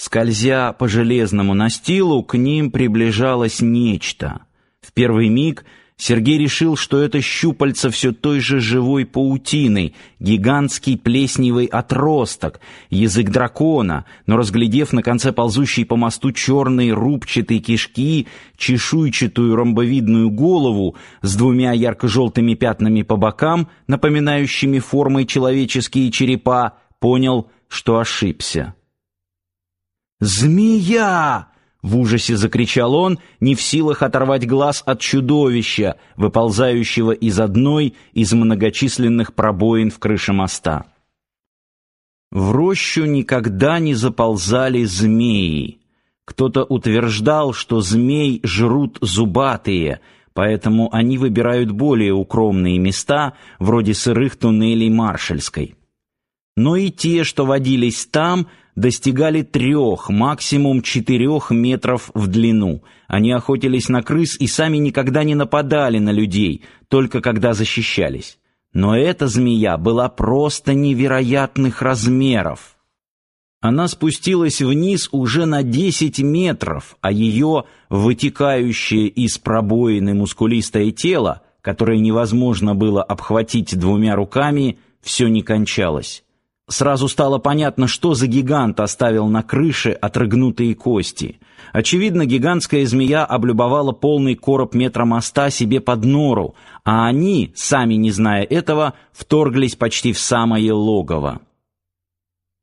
Скользя по железному настилу, к ним приближалось нечто. В первый миг Сергей решил, что это щупальца все той же живой паутины, гигантский плесневый отросток, язык дракона, но разглядев на конце ползущей по мосту черные рубчатые кишки, чешуйчатую ромбовидную голову с двумя ярко-желтыми пятнами по бокам, напоминающими формой человеческие черепа, понял, что ошибся. «Змея!» — в ужасе закричал он, не в силах оторвать глаз от чудовища, выползающего из одной из многочисленных пробоин в крыше моста. В рощу никогда не заползали змеи. Кто-то утверждал, что змей жрут зубатые, поэтому они выбирают более укромные места, вроде сырых туннелей Маршальской. Но и те, что водились там, достигали трех, максимум четырех метров в длину. Они охотились на крыс и сами никогда не нападали на людей, только когда защищались. Но эта змея была просто невероятных размеров. Она спустилась вниз уже на 10 метров, а ее вытекающее из пробоины мускулистое тело, которое невозможно было обхватить двумя руками, все не кончалось. Сразу стало понятно, что за гигант оставил на крыше отрыгнутые кости. Очевидно, гигантская змея облюбовала полный короб метра моста себе под нору, а они, сами не зная этого, вторглись почти в самое логово.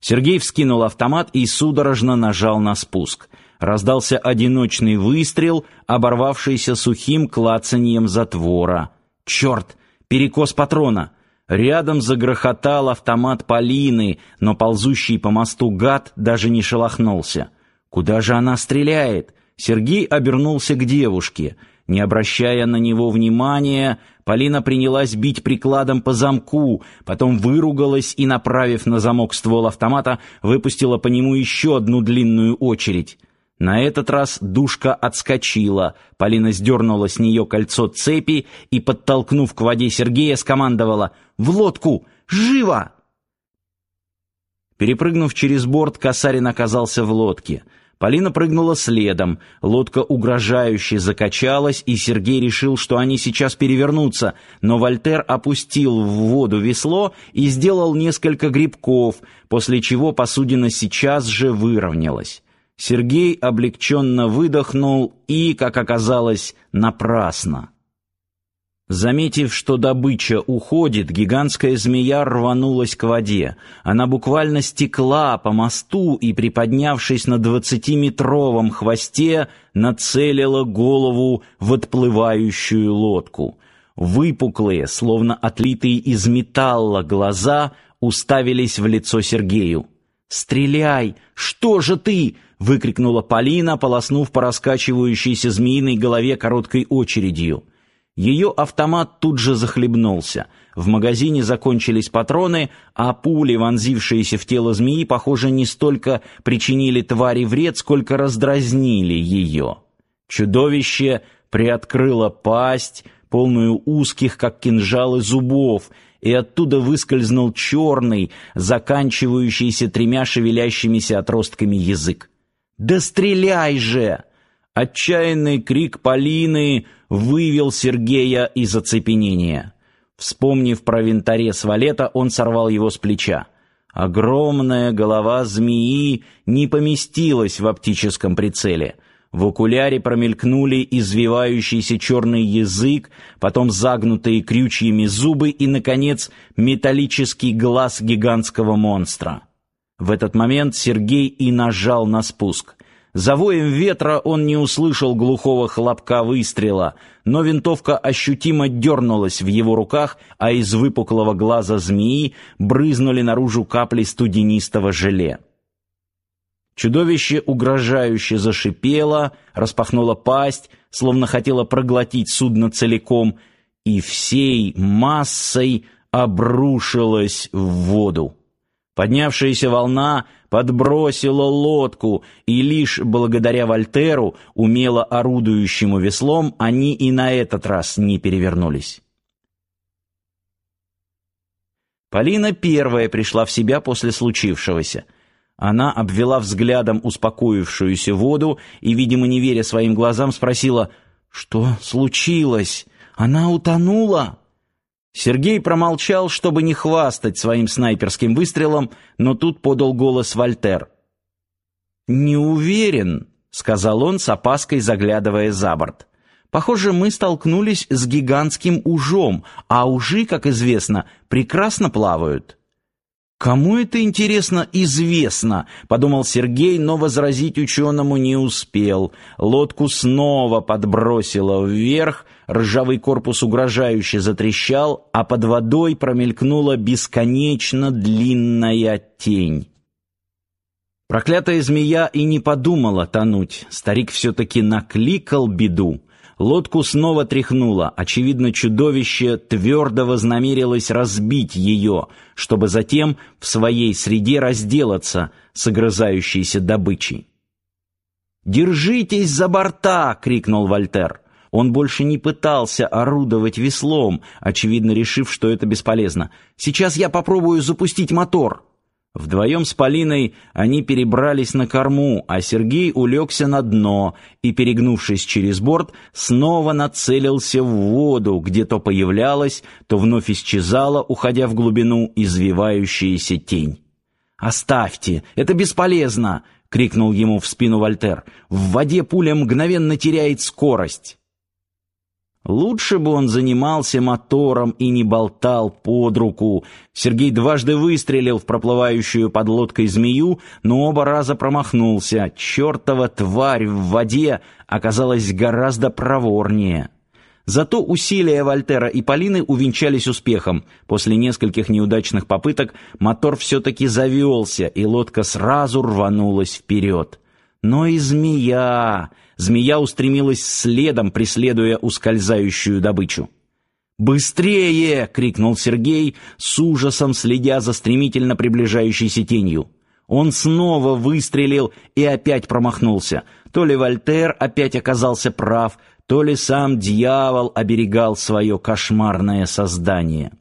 Сергей вскинул автомат и судорожно нажал на спуск. Раздался одиночный выстрел, оборвавшийся сухим клацаньем затвора. «Черт! Перекос патрона!» Рядом загрохотал автомат Полины, но ползущий по мосту гад даже не шелохнулся. Куда же она стреляет? Сергей обернулся к девушке. Не обращая на него внимания, Полина принялась бить прикладом по замку, потом выругалась и, направив на замок ствол автомата, выпустила по нему еще одну длинную очередь. На этот раз душка отскочила. Полина сдернула с нее кольцо цепи и, подтолкнув к воде Сергея, скомандовала «В лодку! Живо!» Перепрыгнув через борт, Касарин оказался в лодке. Полина прыгнула следом. Лодка угрожающе закачалась, и Сергей решил, что они сейчас перевернутся, но Вольтер опустил в воду весло и сделал несколько грибков, после чего посудина сейчас же выровнялась. Сергей облегченно выдохнул и, как оказалось, напрасно. Заметив, что добыча уходит, гигантская змея рванулась к воде. Она буквально стекла по мосту и, приподнявшись на двадцатиметровом хвосте, нацелила голову в отплывающую лодку. Выпуклые, словно отлитые из металла глаза, уставились в лицо Сергею. «Стреляй! Что же ты?» — выкрикнула Полина, полоснув по раскачивающейся змеиной голове короткой очередью. Ее автомат тут же захлебнулся. В магазине закончились патроны, а пули, вонзившиеся в тело змеи, похоже, не столько причинили твари вред, сколько раздразнили ее. Чудовище приоткрыло пасть, полную узких, как кинжалы, зубов, и оттуда выскользнул черный, заканчивающийся тремя шевелящимися отростками язык. «Да стреляй же!» Отчаянный крик Полины вывел Сергея из оцепенения. Вспомнив про винторез валета, он сорвал его с плеча. Огромная голова змеи не поместилась в оптическом прицеле. В окуляре промелькнули извивающийся черный язык, потом загнутые крючьями зубы и, наконец, металлический глаз гигантского монстра. В этот момент Сергей и нажал на спуск. За воем ветра он не услышал глухого хлопка выстрела, но винтовка ощутимо дернулась в его руках, а из выпуклого глаза змеи брызнули наружу капли студенистого желе. Чудовище угрожающе зашипело, распахнуло пасть, словно хотело проглотить судно целиком, и всей массой обрушилось в воду. Поднявшаяся волна подбросила лодку, и лишь благодаря Вольтеру, умело орудующему веслом, они и на этот раз не перевернулись. Полина первая пришла в себя после случившегося. Она обвела взглядом успокоившуюся воду и, видимо, не веря своим глазам, спросила, «Что случилось? Она утонула?» Сергей промолчал, чтобы не хвастать своим снайперским выстрелом, но тут подал голос Вальтер. «Не уверен», — сказал он с опаской, заглядывая за борт. «Похоже, мы столкнулись с гигантским ужом, а ужи, как известно, прекрасно плавают». «Кому это, интересно, известно?» — подумал Сергей, но возразить ученому не успел. Лодку снова подбросило вверх, ржавый корпус угрожающе затрещал, а под водой промелькнула бесконечно длинная тень. Проклятая змея и не подумала тонуть. Старик все-таки накликал беду. Лодку снова тряхнуло. Очевидно, чудовище твердо вознамерилось разбить ее, чтобы затем в своей среде разделаться с огрызающейся добычей. «Держитесь за борта!» — крикнул Вольтер. Он больше не пытался орудовать веслом, очевидно решив, что это бесполезно. «Сейчас я попробую запустить мотор!» Вдвоем с Полиной они перебрались на корму, а Сергей улегся на дно и, перегнувшись через борт, снова нацелился в воду, где то появлялась, то вновь исчезала, уходя в глубину, извивающаяся тень. «Оставьте! Это бесполезно!» — крикнул ему в спину Вольтер. «В воде пуля мгновенно теряет скорость!» Лучше бы он занимался мотором и не болтал под руку. Сергей дважды выстрелил в проплывающую под лодкой змею, но оба раза промахнулся. Чертова тварь в воде оказалась гораздо проворнее. Зато усилия Вальтера и Полины увенчались успехом. После нескольких неудачных попыток мотор все-таки завелся, и лодка сразу рванулась вперед. Но и змея... Змея устремилась следом, преследуя ускользающую добычу. «Быстрее!» — крикнул Сергей, с ужасом следя за стремительно приближающейся тенью. Он снова выстрелил и опять промахнулся. То ли Вольтер опять оказался прав, то ли сам дьявол оберегал свое кошмарное создание.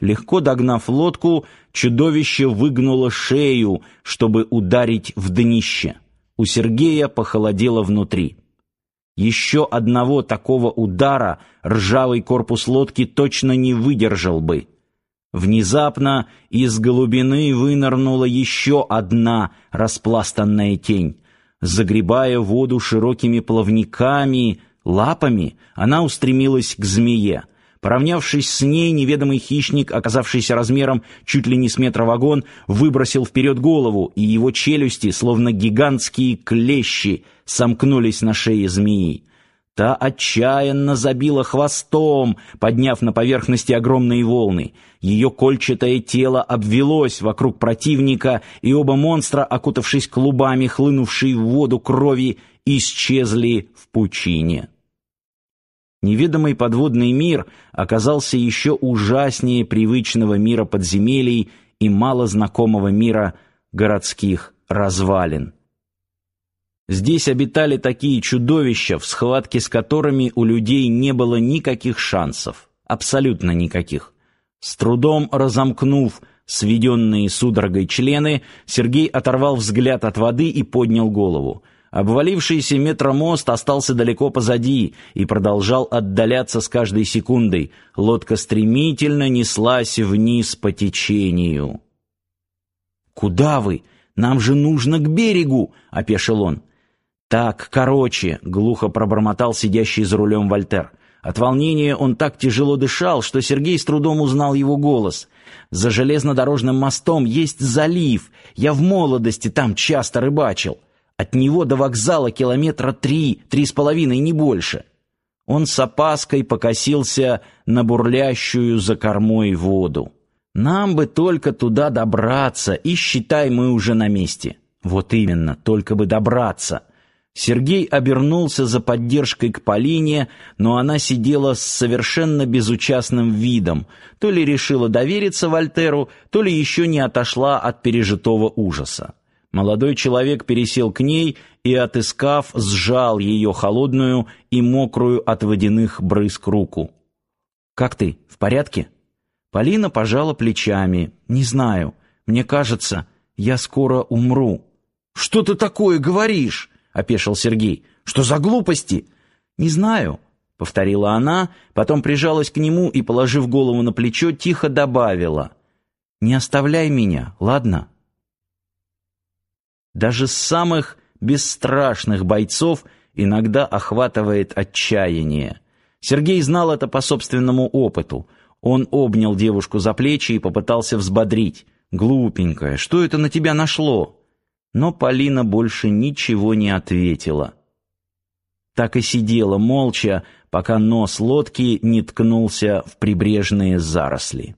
Легко догнав лодку, чудовище выгнуло шею, чтобы ударить в днище. У Сергея похолодело внутри. Еще одного такого удара ржавый корпус лодки точно не выдержал бы. Внезапно из глубины вынырнула еще одна распластанная тень. Загребая воду широкими плавниками, лапами, она устремилась к змее. Поравнявшись с ней, неведомый хищник, оказавшийся размером чуть ли не с метра вагон, выбросил вперед голову, и его челюсти, словно гигантские клещи, сомкнулись на шее змеи. Та отчаянно забила хвостом, подняв на поверхности огромные волны. Ее кольчатое тело обвелось вокруг противника, и оба монстра, окутавшись клубами, хлынувшей в воду крови, исчезли в пучине. Неведомый подводный мир оказался еще ужаснее привычного мира подземелий и малознакомого мира городских развалин. Здесь обитали такие чудовища, в схватке с которыми у людей не было никаких шансов, абсолютно никаких. С трудом разомкнув сведенные судорогой члены, Сергей оторвал взгляд от воды и поднял голову. Обвалившийся метромост остался далеко позади и продолжал отдаляться с каждой секундой. Лодка стремительно неслась вниз по течению. «Куда вы? Нам же нужно к берегу!» — опешил он. «Так, короче», — глухо пробормотал сидящий за рулем Вольтер. От волнения он так тяжело дышал, что Сергей с трудом узнал его голос. «За железнодорожным мостом есть залив. Я в молодости там часто рыбачил». От него до вокзала километра три, три с половиной, не больше. Он с опаской покосился на бурлящую за кормой воду. Нам бы только туда добраться, и считай, мы уже на месте. Вот именно, только бы добраться. Сергей обернулся за поддержкой к Полине, но она сидела с совершенно безучастным видом, то ли решила довериться Вальтеру, то ли еще не отошла от пережитого ужаса. Молодой человек пересел к ней и, отыскав, сжал ее холодную и мокрую от водяных брызг руку. «Как ты? В порядке?» Полина пожала плечами. «Не знаю. Мне кажется, я скоро умру». «Что ты такое говоришь?» — опешил Сергей. «Что за глупости?» «Не знаю», — повторила она, потом прижалась к нему и, положив голову на плечо, тихо добавила. «Не оставляй меня, ладно?» Даже самых бесстрашных бойцов иногда охватывает отчаяние. Сергей знал это по собственному опыту. Он обнял девушку за плечи и попытался взбодрить. «Глупенькая, что это на тебя нашло?» Но Полина больше ничего не ответила. Так и сидела молча, пока нос лодки не ткнулся в прибрежные заросли.